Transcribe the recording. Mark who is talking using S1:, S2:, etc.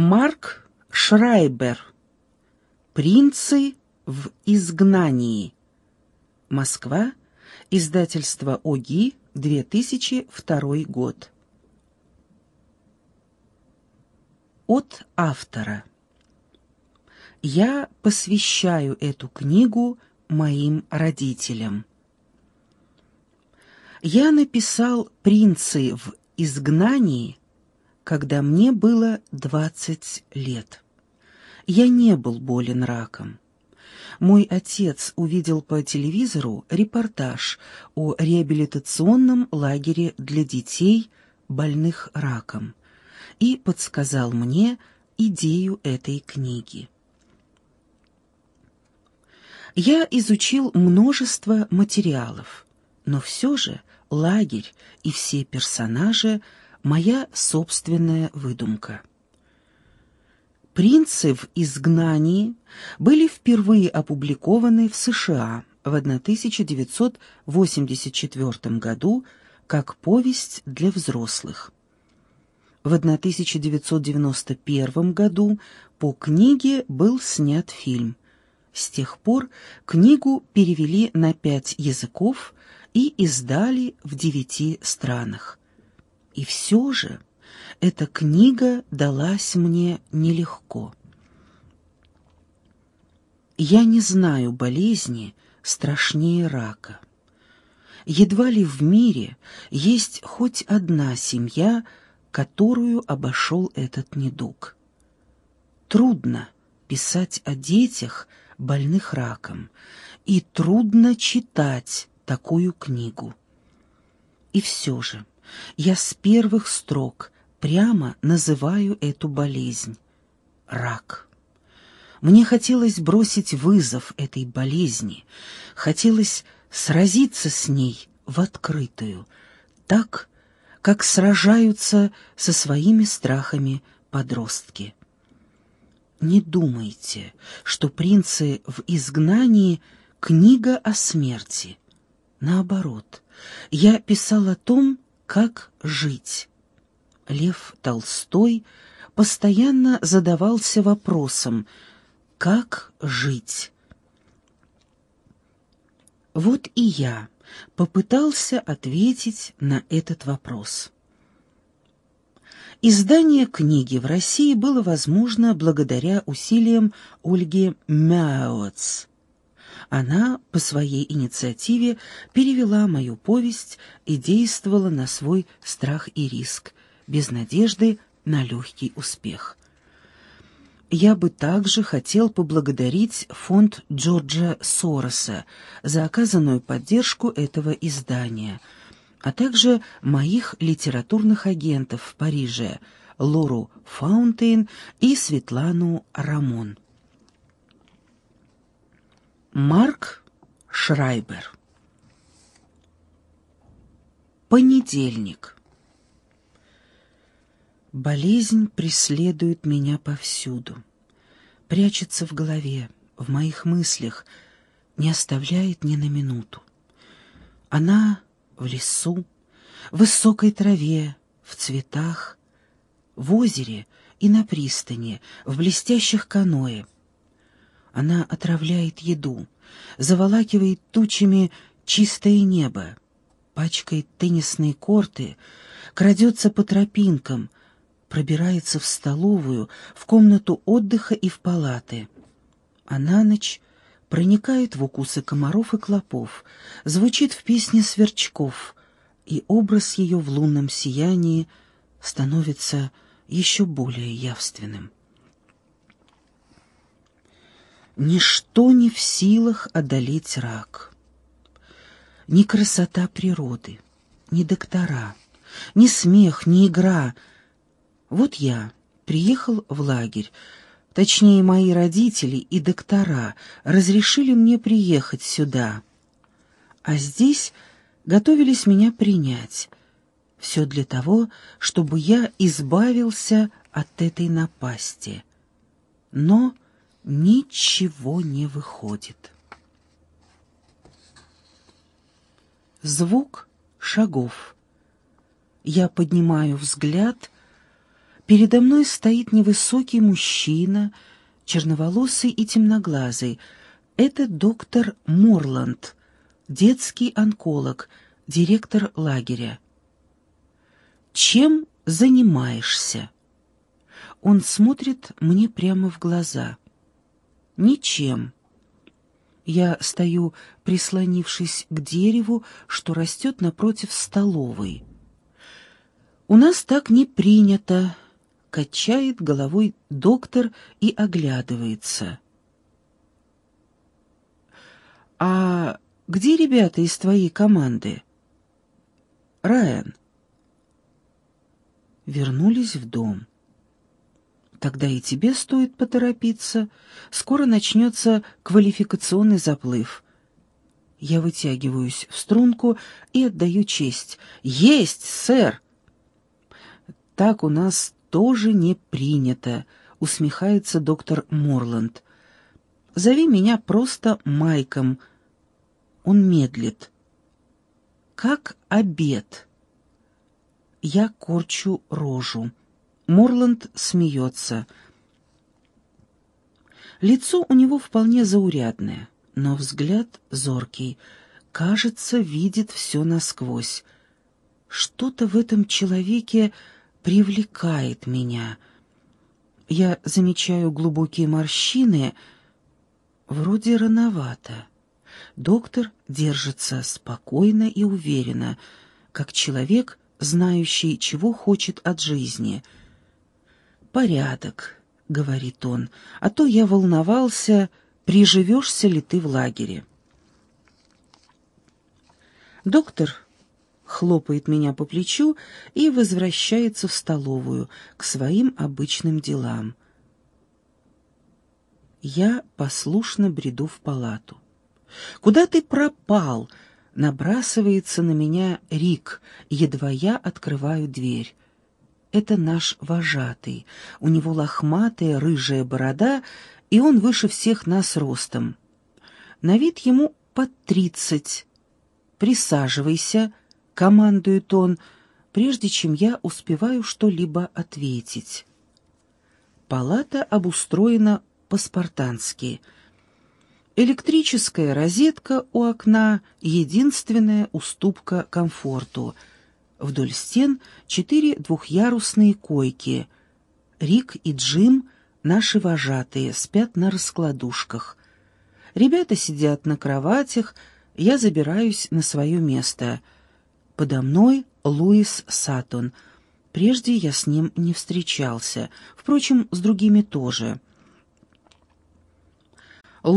S1: Марк Шрайбер. Принцы в изгнании. Москва. Издательство ОГИ. 2002 год. От автора. Я посвящаю эту книгу моим родителям. Я написал «Принцы в изгнании», когда мне было 20 лет. Я не был болен раком. Мой отец увидел по телевизору репортаж о реабилитационном лагере для детей, больных раком, и подсказал мне идею этой книги. Я изучил множество материалов, но все же лагерь и все персонажи — моя собственная выдумка. «Принцы в изгнании» были впервые опубликованы в США в 1984 году как повесть для взрослых. В 1991 году по книге был снят фильм. С тех пор книгу перевели на пять языков и издали в девяти странах. И все же эта книга далась мне нелегко. Я не знаю болезни страшнее рака. Едва ли в мире есть хоть одна семья, которую обошел этот недуг. Трудно писать о детях, больных раком, и трудно читать такую книгу. И все же я с первых строк прямо называю эту болезнь — рак. Мне хотелось бросить вызов этой болезни, хотелось сразиться с ней в открытую, так, как сражаются со своими страхами подростки. Не думайте, что принцы в изгнании — книга о смерти — Наоборот, я писал о том, как жить. Лев Толстой постоянно задавался вопросом «Как жить?». Вот и я попытался ответить на этот вопрос. Издание книги в России было возможно благодаря усилиям Ольги Мяуц. Она по своей инициативе перевела мою повесть и действовала на свой страх и риск, без надежды на легкий успех. Я бы также хотел поблагодарить фонд Джорджа Сороса за оказанную поддержку этого издания, а также моих литературных агентов в Париже Лору Фаунтейн и Светлану Рамон. Марк Шрайбер. Понедельник. Болезнь преследует меня повсюду, прячется в голове, в моих мыслях, не оставляет ни на минуту. Она в лесу, в высокой траве, в цветах, в озере и на пристани, в блестящих каноэ — она отравляет еду, заволакивает тучами чистое небо, пачкает теннисные корты, крадется по тропинкам, пробирается в столовую, в комнату отдыха и в палаты. А на ночь проникает в укусы комаров и клопов, звучит в песне сверчков, и образ ее в лунном сиянии становится еще более явственным. Ничто не в силах одолеть рак. Ни красота природы, ни доктора, ни смех, ни игра. Вот я приехал в лагерь, точнее, мои родители и доктора разрешили мне приехать сюда. А здесь готовились меня принять. Все для того, чтобы я избавился от этой напасти. Но ничего не выходит. Звук шагов. Я поднимаю взгляд. Передо мной стоит невысокий мужчина, черноволосый и темноглазый. Это доктор Морланд, детский онколог, директор лагеря. «Чем занимаешься?» Он смотрит мне прямо в глаза. «Ничем». Я стою, прислонившись к дереву, что растет напротив столовой. «У нас так не принято», — качает головой доктор и оглядывается. «А где ребята из твоей команды?» «Райан». Вернулись в дом. Тогда и тебе стоит поторопиться. Скоро начнется квалификационный заплыв. Я вытягиваюсь в струнку и отдаю честь. «Есть, сэр!» «Так у нас тоже не принято», — усмехается доктор Морланд. «Зови меня просто Майком». Он медлит. «Как обед?» Я корчу рожу. Морланд смеется. Лицо у него вполне заурядное, но взгляд зоркий. Кажется, видит все насквозь. Что-то в этом человеке привлекает меня. Я замечаю глубокие морщины. Вроде рановато. Доктор держится спокойно и уверенно, как человек, знающий, чего хочет от жизни — «Порядок», — говорит он, — «а то я волновался, приживешься ли ты в лагере». Доктор хлопает меня по плечу и возвращается в столовую к своим обычным делам. Я послушно бреду в палату. «Куда ты пропал?» — набрасывается на меня Рик, едва я открываю дверь это наш вожатый. У него лохматая рыжая борода, и он выше всех нас ростом. На вид ему под тридцать. «Присаживайся», — командует он, прежде чем я успеваю что-либо ответить. Палата обустроена по-спартански. Электрическая розетка у окна — единственная уступка комфорту — Вдоль стен четыре двухъярусные койки. Рик и Джим, наши вожатые, спят на раскладушках. Ребята сидят на кроватях, я забираюсь на свое место. Подо мной Луис Сатон. Прежде я с ним не встречался, впрочем, с другими тоже.